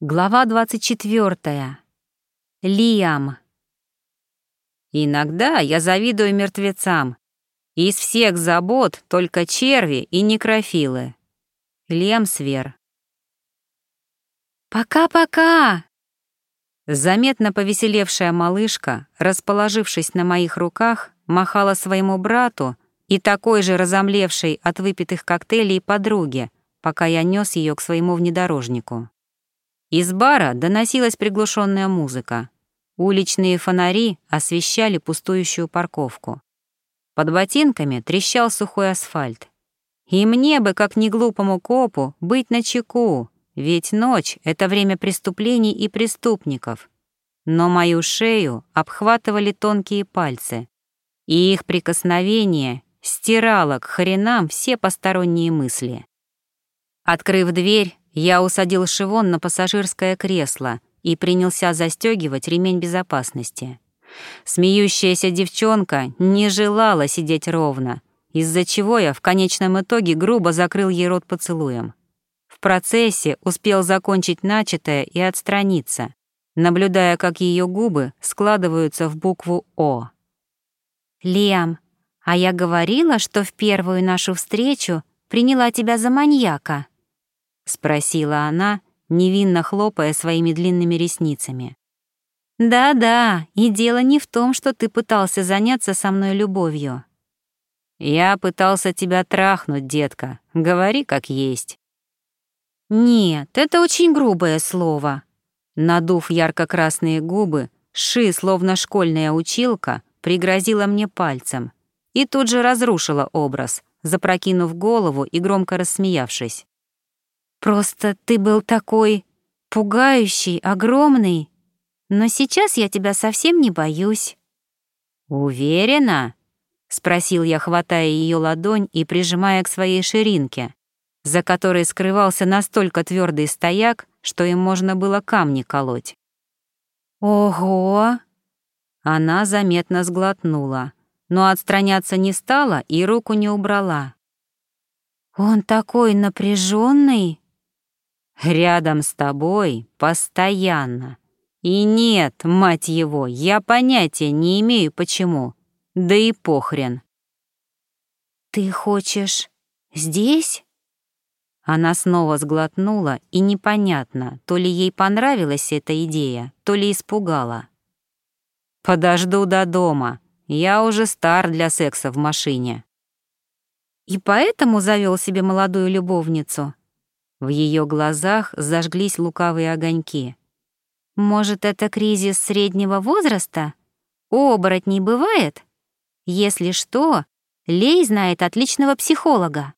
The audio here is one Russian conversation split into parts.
Глава 24. Лиам. Иногда я завидую мертвецам. Из всех забот только черви и некрофилы. Лем Свер. «Пока-пока!» Заметно повеселевшая малышка, расположившись на моих руках, махала своему брату и такой же разомлевшей от выпитых коктейлей подруге, пока я нес ее к своему внедорожнику. Из бара доносилась приглушенная музыка. Уличные фонари освещали пустующую парковку. Под ботинками трещал сухой асфальт. И мне бы, как неглупому копу, быть начеку, ведь ночь — это время преступлений и преступников. Но мою шею обхватывали тонкие пальцы, и их прикосновение стирало к хренам все посторонние мысли. Открыв дверь, я усадил Шивон на пассажирское кресло и принялся застегивать ремень безопасности. Смеющаяся девчонка не желала сидеть ровно, из-за чего я в конечном итоге грубо закрыл ей рот поцелуем. В процессе успел закончить начатое и отстраниться, наблюдая, как ее губы складываются в букву «О». «Лиам, а я говорила, что в первую нашу встречу приняла тебя за маньяка», — спросила она, невинно хлопая своими длинными ресницами. «Да-да, и дело не в том, что ты пытался заняться со мной любовью». «Я пытался тебя трахнуть, детка. Говори как есть». «Нет, это очень грубое слово». Надув ярко-красные губы, Ши, словно школьная училка, пригрозила мне пальцем и тут же разрушила образ, запрокинув голову и громко рассмеявшись. Просто ты был такой пугающий, огромный. Но сейчас я тебя совсем не боюсь». «Уверена?» — спросил я, хватая ее ладонь и прижимая к своей ширинке, за которой скрывался настолько твердый стояк, что им можно было камни колоть. «Ого!» Она заметно сглотнула, но отстраняться не стала и руку не убрала. «Он такой напряженный. Рядом с тобой постоянно. И нет, мать его, я понятия не имею почему. Да и похрен. Ты хочешь здесь? Она снова сглотнула, и непонятно, то ли ей понравилась эта идея, то ли испугала. «Подожду до дома. Я уже стар для секса в машине». «И поэтому завел себе молодую любовницу?» В ее глазах зажглись лукавые огоньки. «Может, это кризис среднего возраста? У оборотней бывает? Если что, Лей знает отличного психолога».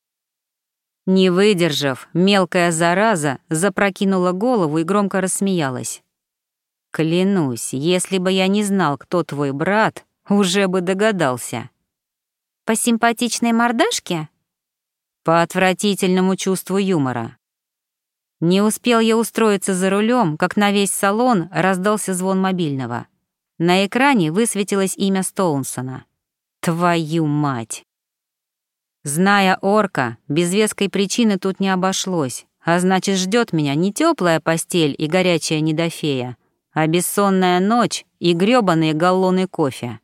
Не выдержав, мелкая зараза запрокинула голову и громко рассмеялась. «Клянусь, если бы я не знал, кто твой брат, уже бы догадался». «По симпатичной мордашке?» «По отвратительному чувству юмора». Не успел я устроиться за рулем, как на весь салон раздался звон мобильного. На экране высветилось имя Стоунсона. Твою мать! Зная орка, без веской причины тут не обошлось, а значит, ждет меня не теплая постель и горячая недофея, а бессонная ночь и грёбаные галлоны кофе.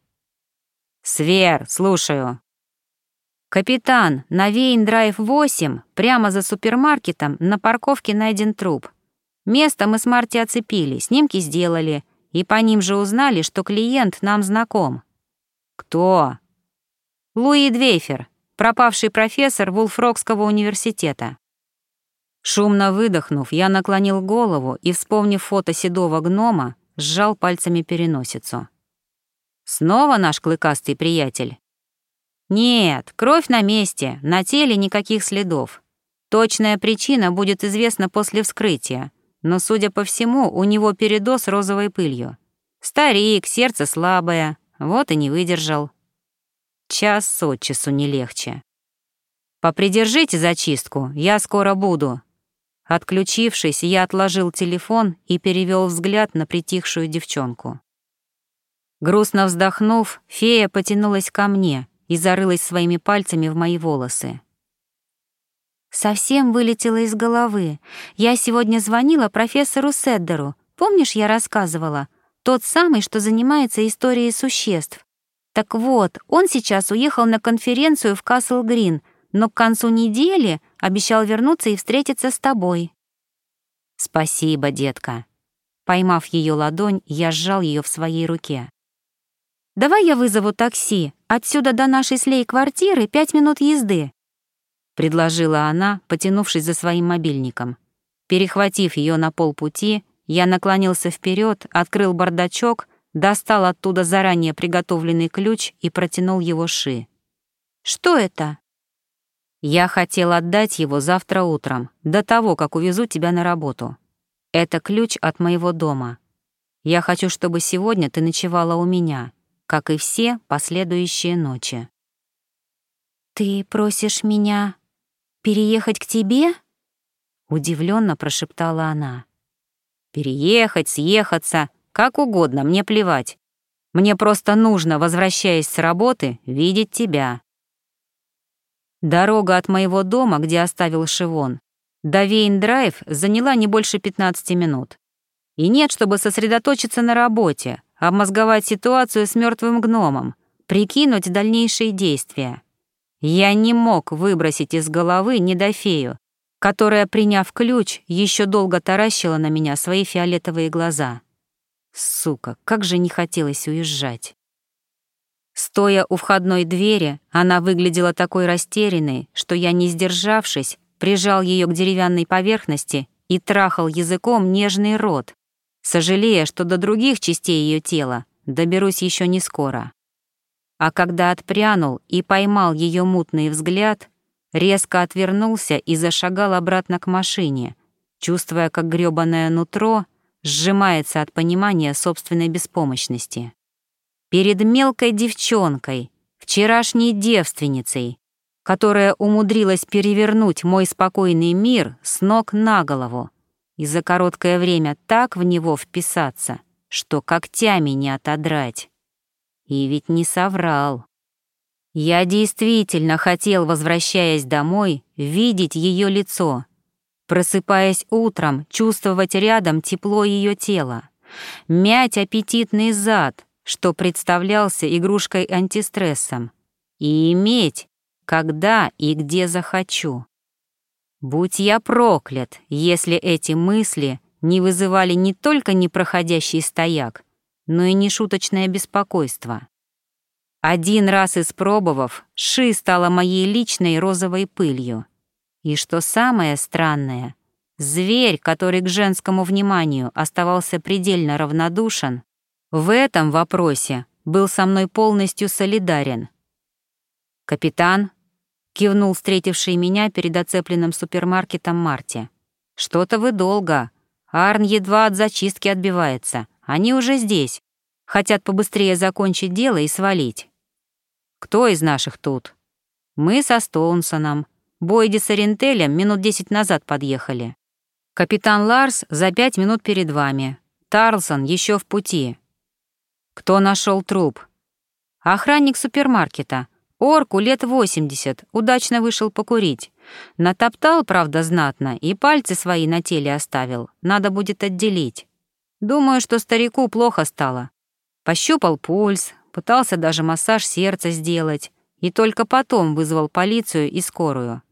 «Свер, слушаю», «Капитан, на Вейн-драйв 8, прямо за супермаркетом, на парковке найден труп. Место мы с Марти оцепили, снимки сделали, и по ним же узнали, что клиент нам знаком». «Кто?» «Луи Двейфер, пропавший профессор Вулфрокского университета». Шумно выдохнув, я наклонил голову и, вспомнив фото седого гнома, сжал пальцами переносицу. «Снова наш клыкастый приятель?» Нет, кровь на месте, на теле никаких следов. Точная причина будет известна после вскрытия, но, судя по всему, у него передоз розовой пылью. Старик, сердце слабое, вот и не выдержал. Час от часу не легче. Попридержите зачистку, я скоро буду. Отключившись, я отложил телефон и перевел взгляд на притихшую девчонку. Грустно вздохнув, фея потянулась ко мне — и зарылась своими пальцами в мои волосы. Совсем вылетело из головы. Я сегодня звонила профессору Седдеру. Помнишь, я рассказывала? Тот самый, что занимается историей существ. Так вот, он сейчас уехал на конференцию в Касл-Грин, но к концу недели обещал вернуться и встретиться с тобой. Спасибо, детка. Поймав ее ладонь, я сжал ее в своей руке. Давай я вызову такси. Отсюда до нашей слей квартиры пять минут езды предложила она, потянувшись за своим мобильником. Перехватив ее на полпути, я наклонился вперед, открыл бардачок, достал оттуда заранее приготовленный ключ и протянул его Ши. «Что это?» «Я хотел отдать его завтра утром, до того, как увезу тебя на работу. Это ключ от моего дома. Я хочу, чтобы сегодня ты ночевала у меня, как и все последующие ночи». «Ты просишь меня переехать к тебе?» Удивленно прошептала она. «Переехать, съехаться, как угодно, мне плевать. Мне просто нужно, возвращаясь с работы, видеть тебя». Дорога от моего дома, где оставил Шивон, до Вейн-драйв заняла не больше 15 минут. И нет, чтобы сосредоточиться на работе, обмозговать ситуацию с мертвым гномом, прикинуть дальнейшие действия. Я не мог выбросить из головы недофею, которая, приняв ключ, еще долго таращила на меня свои фиолетовые глаза. Сука, как же не хотелось уезжать. Стоя у входной двери, она выглядела такой растерянной, что я, не сдержавшись, прижал ее к деревянной поверхности и трахал языком нежный рот, сожалея, что до других частей ее тела доберусь еще не скоро а когда отпрянул и поймал ее мутный взгляд, резко отвернулся и зашагал обратно к машине, чувствуя, как грёбаное нутро сжимается от понимания собственной беспомощности. Перед мелкой девчонкой, вчерашней девственницей, которая умудрилась перевернуть мой спокойный мир с ног на голову и за короткое время так в него вписаться, что когтями не отодрать. И ведь не соврал. Я действительно хотел, возвращаясь домой, видеть ее лицо, просыпаясь утром, чувствовать рядом тепло ее тела, мять аппетитный зад, что представлялся игрушкой антистрессом, и иметь, когда и где захочу. Будь я проклят, если эти мысли не вызывали не только непроходящий стояк, но и нешуточное беспокойство. Один раз испробовав, Ши стала моей личной розовой пылью. И что самое странное, зверь, который к женскому вниманию оставался предельно равнодушен, в этом вопросе был со мной полностью солидарен. «Капитан», — кивнул встретивший меня перед оцепленным супермаркетом Марти, — «что-то вы долго. Арн едва от зачистки отбивается. Они уже здесь. Хотят побыстрее закончить дело и свалить. Кто из наших тут? Мы со Стоунсоном. Бойди с Орентелем минут десять назад подъехали. Капитан Ларс за пять минут перед вами. Тарлсон еще в пути. Кто нашел труп? Охранник супермаркета. Орку лет 80, удачно вышел покурить. Натоптал, правда, знатно, и пальцы свои на теле оставил. Надо будет отделить. Думаю, что старику плохо стало. Пощупал пульс, пытался даже массаж сердца сделать, и только потом вызвал полицию и скорую.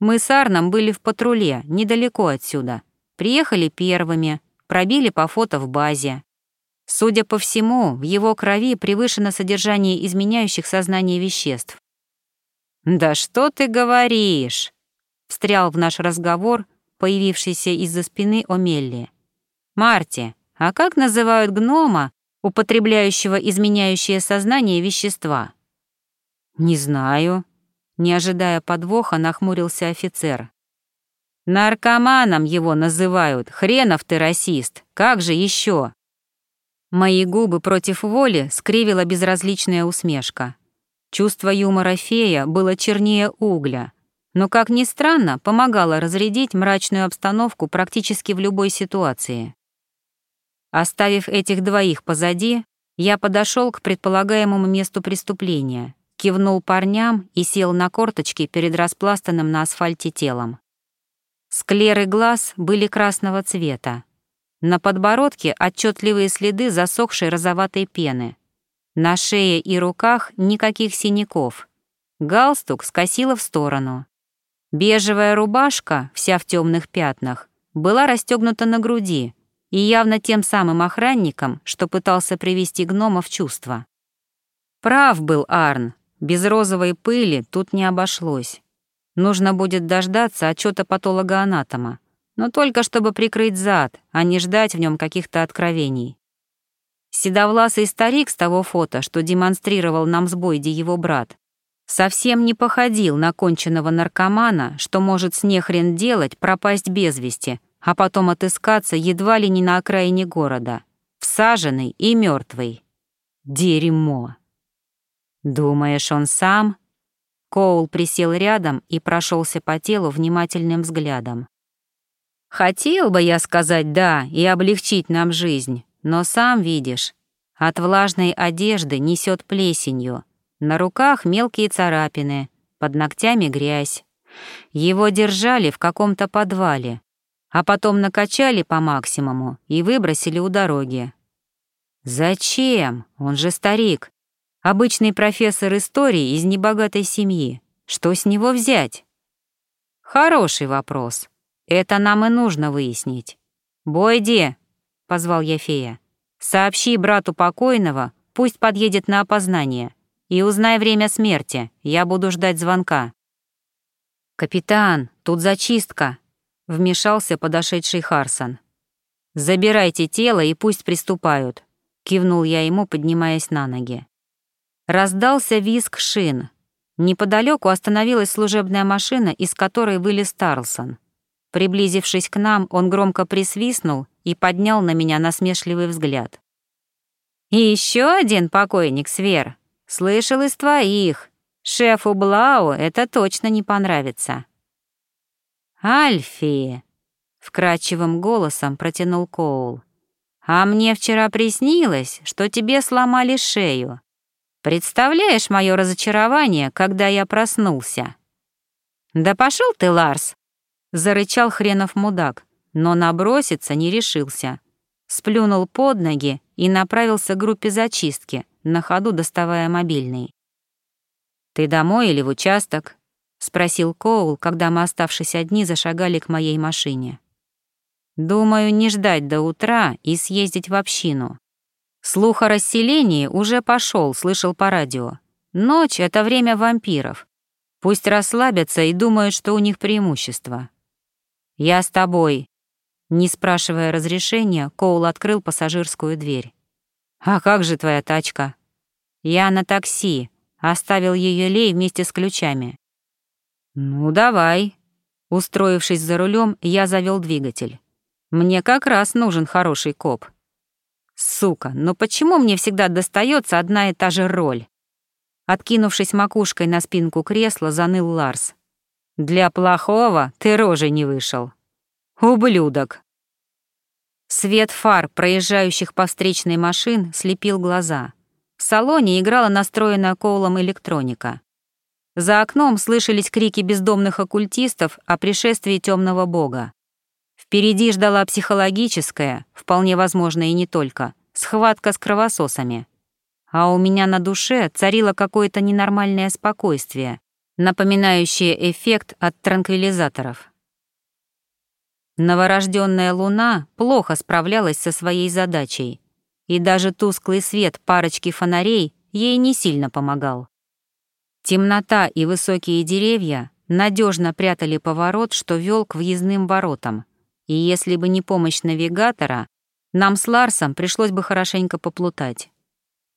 Мы с Арном были в патруле, недалеко отсюда. Приехали первыми, пробили по фото в базе. Судя по всему, в его крови превышено содержание изменяющих сознание веществ. «Да что ты говоришь?» — встрял в наш разговор, появившийся из-за спины Омелли. «Марти, а как называют гнома, употребляющего изменяющее сознание вещества? Не знаю. Не ожидая подвоха, нахмурился офицер. Наркоманом его называют. Хренов ты расист. Как же еще? Мои губы против воли скривила безразличная усмешка. Чувство юмора фея было чернее угля, но, как ни странно, помогало разрядить мрачную обстановку практически в любой ситуации. Оставив этих двоих позади, я подошел к предполагаемому месту преступления, кивнул парням и сел на корточки перед распластанным на асфальте телом. Склеры глаз были красного цвета. На подбородке отчетливые следы засохшей розоватой пены. На шее и руках никаких синяков. Галстук скосила в сторону. Бежевая рубашка, вся в темных пятнах, была расстегнута на груди и явно тем самым охранником, что пытался привести гнома в чувство. Прав был Арн, без розовой пыли тут не обошлось. Нужно будет дождаться отчета патолога-анатома, но только чтобы прикрыть зад, а не ждать в нем каких-то откровений. Седовласый старик с того фото, что демонстрировал нам с Бойди его брат, совсем не походил на конченного наркомана, что может с нехрен делать, пропасть без вести, а потом отыскаться едва ли не на окраине города, всаженный и мертвый. Дерьмо. «Думаешь, он сам?» Коул присел рядом и прошелся по телу внимательным взглядом. «Хотел бы я сказать «да» и облегчить нам жизнь, но сам видишь, от влажной одежды несет плесенью, на руках мелкие царапины, под ногтями грязь. Его держали в каком-то подвале, а потом накачали по максимуму и выбросили у дороги. Зачем? Он же старик. Обычный профессор истории из небогатой семьи. Что с него взять? Хороший вопрос. Это нам и нужно выяснить. «Бойди», — позвал я фея, — «сообщи брату покойного, пусть подъедет на опознание, и узнай время смерти, я буду ждать звонка». «Капитан, тут зачистка», — вмешался подошедший Харсон. «Забирайте тело и пусть приступают», — кивнул я ему, поднимаясь на ноги. Раздался визг шин. Неподалеку остановилась служебная машина, из которой вылез Тарлсон. Приблизившись к нам, он громко присвистнул и поднял на меня насмешливый взгляд. «И еще один покойник, Свер. Слышал из твоих. Шефу Блау это точно не понравится». «Альфи!» — вкрадчивым голосом протянул Коул. «А мне вчера приснилось, что тебе сломали шею. Представляешь мое разочарование, когда я проснулся?» «Да пошел ты, Ларс!» — зарычал хренов мудак, но наброситься не решился. Сплюнул под ноги и направился к группе зачистки, на ходу доставая мобильный. «Ты домой или в участок?» — спросил Коул, когда мы, оставшись одни, зашагали к моей машине. «Думаю, не ждать до утра и съездить в общину. Слух о расселении уже пошел, слышал по радио. Ночь — это время вампиров. Пусть расслабятся и думают, что у них преимущество. «Я с тобой». Не спрашивая разрешения, Коул открыл пассажирскую дверь. «А как же твоя тачка?» «Я на такси. Оставил ее Лей вместе с ключами». «Ну, давай». Устроившись за рулем, я завел двигатель. «Мне как раз нужен хороший коп». Сука, но почему мне всегда достается одна и та же роль? Откинувшись макушкой на спинку кресла, заныл Ларс. Для плохого ты рожей не вышел. Ублюдок. Свет фар, проезжающих по встречной машин, слепил глаза. В салоне играла настроенная Коулом электроника. За окном слышались крики бездомных оккультистов о пришествии темного бога. Впереди ждала психологическая, вполне возможно и не только, схватка с кровососами. А у меня на душе царило какое-то ненормальное спокойствие, напоминающее эффект от транквилизаторов. Новорожденная луна плохо справлялась со своей задачей, и даже тусклый свет парочки фонарей ей не сильно помогал. Темнота и высокие деревья надежно прятали поворот, что вел к въездным воротам — и если бы не помощь навигатора, нам с Ларсом пришлось бы хорошенько поплутать.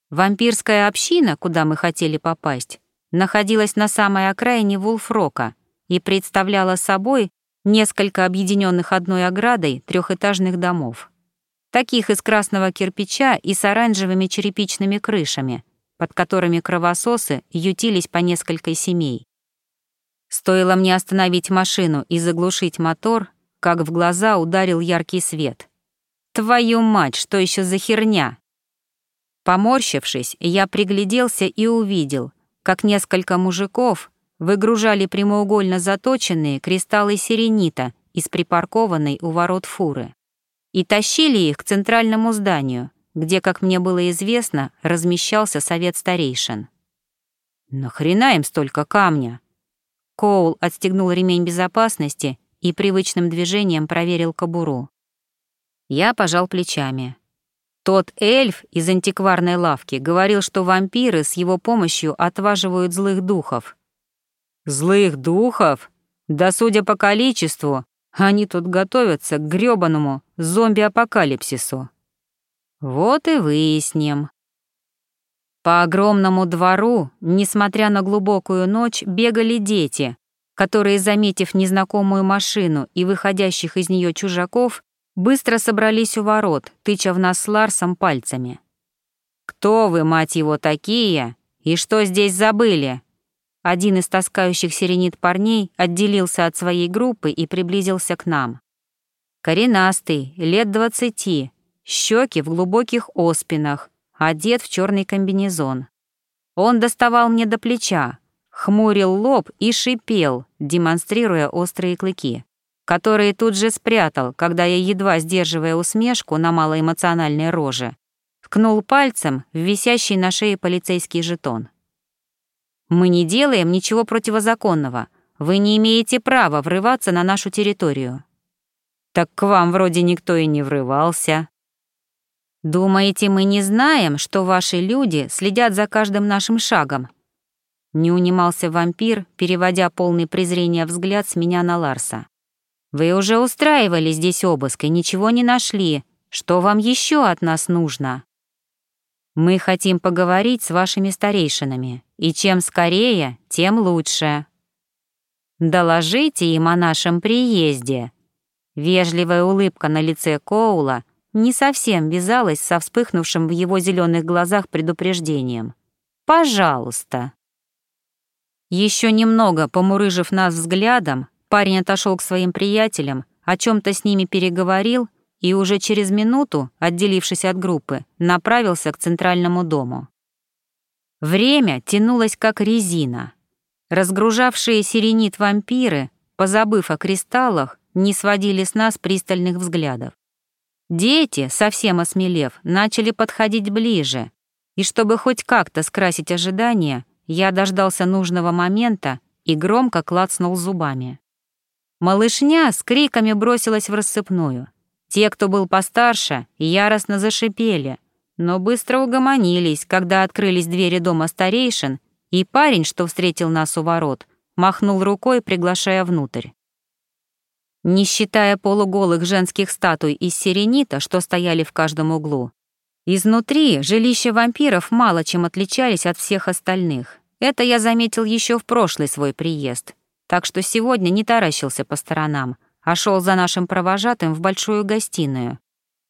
Вампирская община, куда мы хотели попасть, находилась на самой окраине Вулфрока и представляла собой несколько объединенных одной оградой трехэтажных домов. Таких из красного кирпича и с оранжевыми черепичными крышами, под которыми кровососы ютились по несколько семей. Стоило мне остановить машину и заглушить мотор, как в глаза ударил яркий свет. «Твою мать, что еще за херня?» Поморщившись, я пригляделся и увидел, как несколько мужиков выгружали прямоугольно заточенные кристаллы сиренита из припаркованной у ворот фуры и тащили их к центральному зданию, где, как мне было известно, размещался совет старейшин. «Нахрена им столько камня?» Коул отстегнул ремень безопасности и привычным движением проверил кобуру. Я пожал плечами. Тот эльф из антикварной лавки говорил, что вампиры с его помощью отваживают злых духов. Злых духов? Да судя по количеству, они тут готовятся к грёбаному зомби-апокалипсису. Вот и выясним. По огромному двору, несмотря на глубокую ночь, бегали дети, которые, заметив незнакомую машину и выходящих из нее чужаков, быстро собрались у ворот, тыча в нас с Ларсом пальцами. «Кто вы, мать его, такие? И что здесь забыли?» Один из таскающих сиренит парней отделился от своей группы и приблизился к нам. Коренастый, лет двадцати, щеки в глубоких оспинах, одет в черный комбинезон. Он доставал мне до плеча, хмурил лоб и шипел, демонстрируя острые клыки который тут же спрятал, когда я, едва сдерживая усмешку на малоэмоциональной роже, ткнул пальцем в висящий на шее полицейский жетон. «Мы не делаем ничего противозаконного. Вы не имеете права врываться на нашу территорию». «Так к вам вроде никто и не врывался». «Думаете, мы не знаем, что ваши люди следят за каждым нашим шагом?» Не унимался вампир, переводя полный презрения взгляд с меня на Ларса. Вы уже устраивали здесь обыск и ничего не нашли. Что вам еще от нас нужно? Мы хотим поговорить с вашими старейшинами, и чем скорее, тем лучше. Доложите им о нашем приезде. Вежливая улыбка на лице Коула не совсем вязалась со вспыхнувшим в его зеленых глазах предупреждением. Пожалуйста. Еще немного помурыжив нас взглядом, Парень отошел к своим приятелям, о чем-то с ними переговорил и уже через минуту, отделившись от группы, направился к центральному дому. Время тянулось как резина. Разгружавшие сиренит вампиры, позабыв о кристаллах, не сводили с нас пристальных взглядов. Дети, совсем осмелев, начали подходить ближе, и чтобы хоть как-то скрасить ожидания, я дождался нужного момента и громко клацнул зубами. Малышня с криками бросилась в рассыпную. Те, кто был постарше, яростно зашипели, но быстро угомонились, когда открылись двери дома старейшин, и парень, что встретил нас у ворот, махнул рукой, приглашая внутрь. Не считая полуголых женских статуй из сиренита, что стояли в каждом углу, изнутри жилища вампиров мало чем отличались от всех остальных. Это я заметил еще в прошлый свой приезд — так что сегодня не таращился по сторонам, а шел за нашим провожатым в большую гостиную,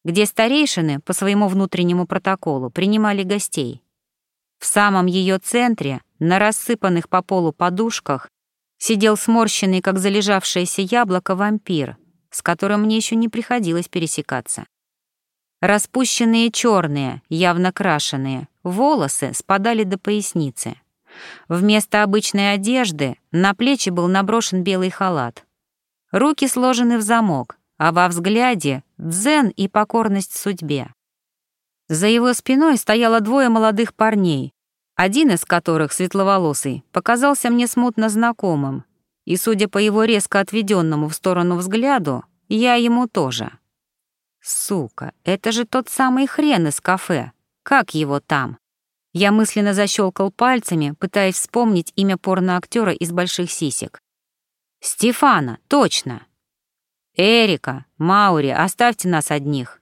где старейшины по своему внутреннему протоколу принимали гостей. В самом ее центре, на рассыпанных по полу подушках, сидел сморщенный, как залежавшееся яблоко, вампир, с которым мне еще не приходилось пересекаться. Распущенные черные, явно крашеные, волосы спадали до поясницы. Вместо обычной одежды на плечи был наброшен белый халат. Руки сложены в замок, а во взгляде — дзен и покорность судьбе. За его спиной стояло двое молодых парней, один из которых, светловолосый, показался мне смутно знакомым, и, судя по его резко отведенному в сторону взгляду, я ему тоже. Сука, это же тот самый хрен из кафе. Как его там? Я мысленно защелкал пальцами, пытаясь вспомнить имя порноактера из больших сисек. «Стефана, точно!» «Эрика, Маури, оставьте нас одних!»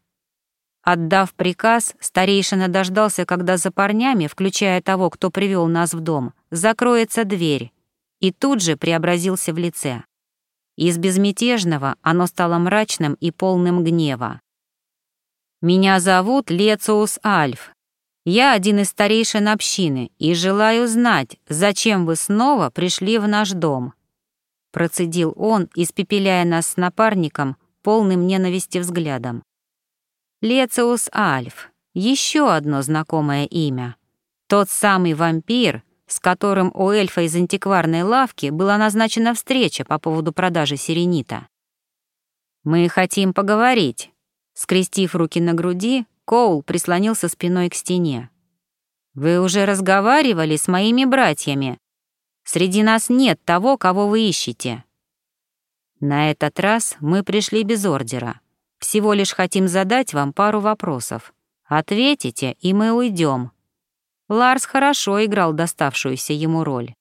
Отдав приказ, старейшина дождался, когда за парнями, включая того, кто привел нас в дом, закроется дверь, и тут же преобразился в лице. Из безмятежного оно стало мрачным и полным гнева. «Меня зовут Лециус Альф, я один из старейшин общины и желаю знать, зачем вы снова пришли в наш дом». Процедил он, испепеляя нас с напарником, полным ненависти взглядом. Лециус Альф, еще одно знакомое имя. Тот самый вампир, с которым у эльфа из антикварной лавки была назначена встреча по поводу продажи сиренита. «Мы хотим поговорить». Скрестив руки на груди, Коул прислонился спиной к стене. «Вы уже разговаривали с моими братьями. Среди нас нет того, кого вы ищете». На этот раз мы пришли без ордера. Всего лишь хотим задать вам пару вопросов. Ответите, и мы уйдем. Ларс хорошо играл доставшуюся ему роль.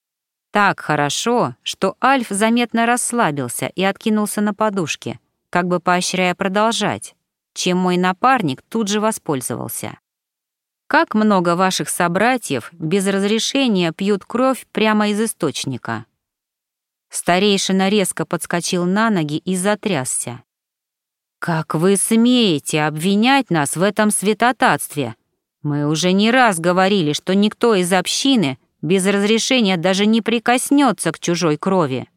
Так хорошо, что Альф заметно расслабился и откинулся на подушке, как бы поощряя продолжать, чем мой напарник тут же воспользовался. Как много ваших собратьев без разрешения пьют кровь прямо из источника? Старейшина резко подскочил на ноги и затрясся. «Как вы смеете обвинять нас в этом святотатстве? Мы уже не раз говорили, что никто из общины без разрешения даже не прикоснется к чужой крови.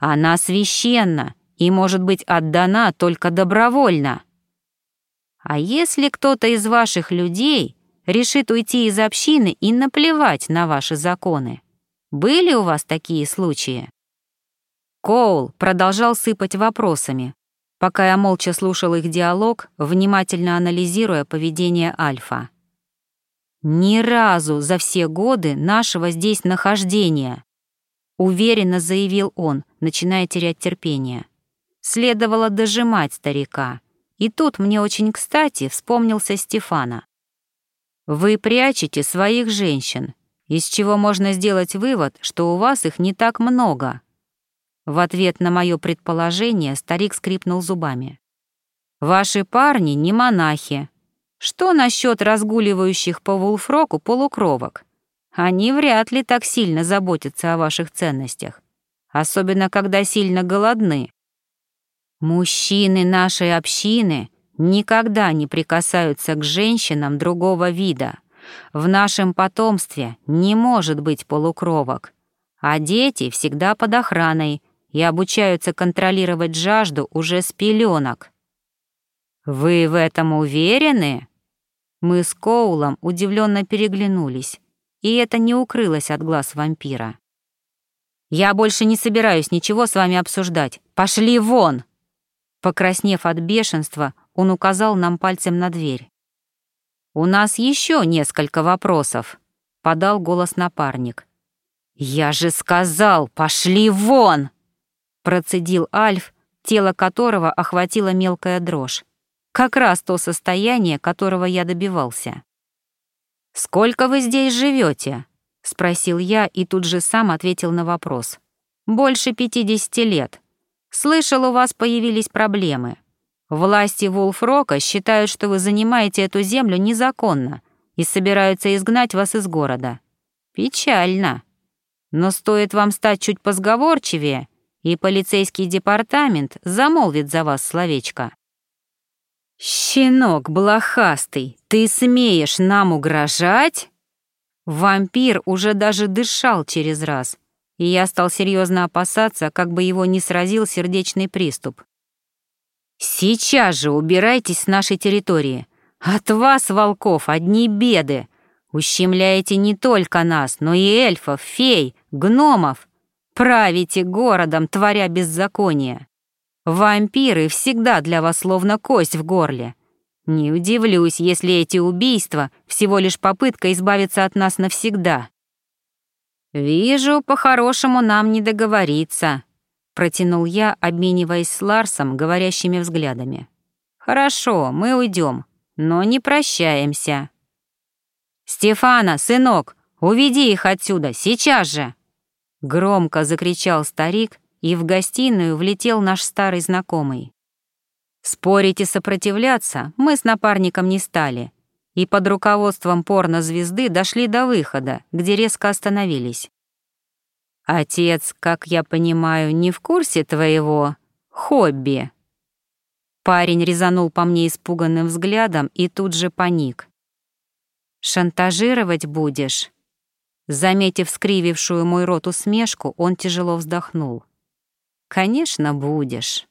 Она священна и может быть отдана только добровольно. А если кто-то из ваших людей решит уйти из общины и наплевать на ваши законы? Были у вас такие случаи? Коул продолжал сыпать вопросами, пока я молча слушал их диалог, внимательно анализируя поведение Альфа. Ни разу за все годы нашего здесь нахождения, уверенно заявил он, начиная терять терпение. Следовало дожимать старика. И тут мне очень кстати вспомнился Стефана. Вы прячете своих женщин, из чего можно сделать вывод, что у вас их не так много. В ответ на мое предположение старик скрипнул зубами. Ваши парни не монахи, что насчет разгуливающих по Вулфроку полукровок? Они вряд ли так сильно заботятся о ваших ценностях, особенно когда сильно голодны. Мужчины нашей общины никогда не прикасаются к женщинам другого вида. В нашем потомстве не может быть полукровок, а дети всегда под охраной и обучаются контролировать жажду уже с пеленок. «Вы в этом уверены?» Мы с Коулом удивленно переглянулись, и это не укрылось от глаз вампира. «Я больше не собираюсь ничего с вами обсуждать. Пошли вон!» Покраснев от бешенства, он указал нам пальцем на дверь. «У нас еще несколько вопросов», — подал голос напарник. «Я же сказал, пошли вон!» Процедил Альф, тело которого охватила мелкая дрожь. Как раз то состояние, которого я добивался. «Сколько вы здесь живете? спросил я и тут же сам ответил на вопрос. «Больше пятидесяти лет. Слышал, у вас появились проблемы. Власти Вулфрока считают, что вы занимаете эту землю незаконно и собираются изгнать вас из города. Печально. Но стоит вам стать чуть позговорчивее, и полицейский департамент замолвит за вас словечко. «Щенок блохастый, ты смеешь нам угрожать?» Вампир уже даже дышал через раз, и я стал серьезно опасаться, как бы его не сразил сердечный приступ. «Сейчас же убирайтесь с нашей территории. От вас, волков, одни беды. Ущемляете не только нас, но и эльфов, фей, гномов. Правите городом, творя беззаконие. Вампиры всегда для вас словно кость в горле. Не удивлюсь, если эти убийства — всего лишь попытка избавиться от нас навсегда. «Вижу, по-хорошему нам не договориться», — протянул я, обмениваясь с Ларсом говорящими взглядами. «Хорошо, мы уйдем, но не прощаемся». «Стефана, сынок, уведи их отсюда, сейчас же!» Громко закричал старик, и в гостиную влетел наш старый знакомый. Спорить и сопротивляться мы с напарником не стали, и под руководством порно-звезды дошли до выхода, где резко остановились. «Отец, как я понимаю, не в курсе твоего хобби?» Парень резанул по мне испуганным взглядом и тут же паник. «Шантажировать будешь?» Заметив скривившую мой рот усмешку, он тяжело вздохнул. Конечно, будешь.